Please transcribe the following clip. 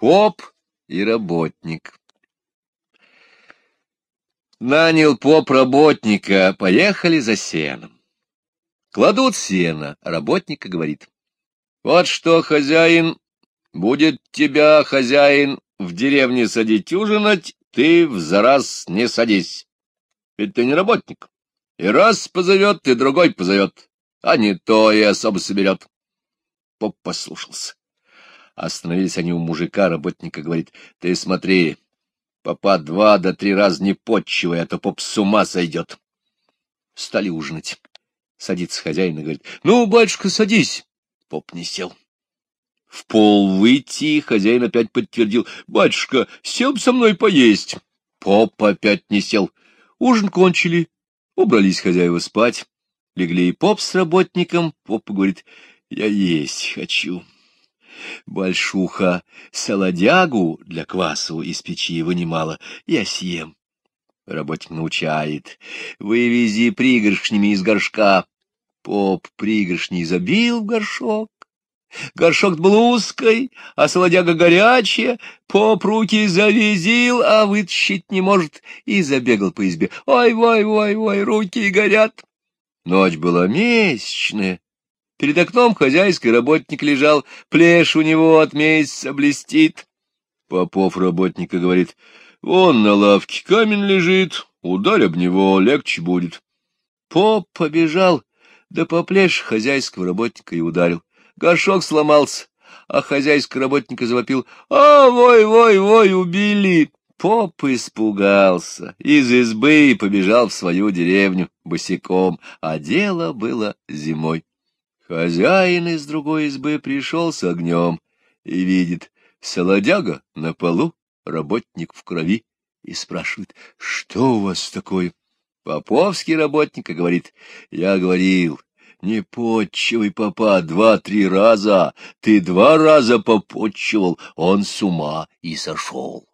Поп и работник Нанял поп работника, поехали за сеном. Кладут сено, а говорит. Вот что, хозяин, будет тебя, хозяин, в деревне садить ужинать, ты в зараз не садись. Ведь ты не работник. И раз позовет, и другой позовет, а не то и особо соберет. Поп послушался. Остановились они у мужика, работника говорит, ты смотри, папа два до три раза не подчивай, а то поп с ума сойдет. Стали ужинать. Садится хозяин и говорит, ну, батюшка, садись. Поп не сел. В пол выйти, хозяин опять подтвердил, батюшка, сел бы со мной поесть. Поп опять не сел. Ужин кончили, убрались хозяева спать. Легли и поп с работником. Поп говорит, я есть хочу. Большуха солодягу для квасу из печи вынимала, я съем. Работник научает. Вывези пригоршнями из горшка. Поп пригоршни забил в горшок. Горшок был узкой, а солодяга горячая. Поп руки завизил, а вытащить не может, и забегал по избе. Ой-ой-ой-ой, руки горят. Ночь была месячная. Перед окном хозяйский работник лежал, плешь у него от месяца блестит. Попов работника говорит, вон на лавке камень лежит, ударь об него, легче будет. Поп побежал, да по плешь хозяйского работника и ударил. Горшок сломался, а хозяйский работника завопил, а вой-вой-вой, убили. Поп испугался, из избы побежал в свою деревню босиком, а дело было зимой. Хозяин из другой избы пришел с огнем и видит, солодяга на полу, работник в крови, и спрашивает, что у вас такое? Поповский работник говорит, я говорил, не подчивай папа два-три раза, ты два раза попотчевал, он с ума и сошел.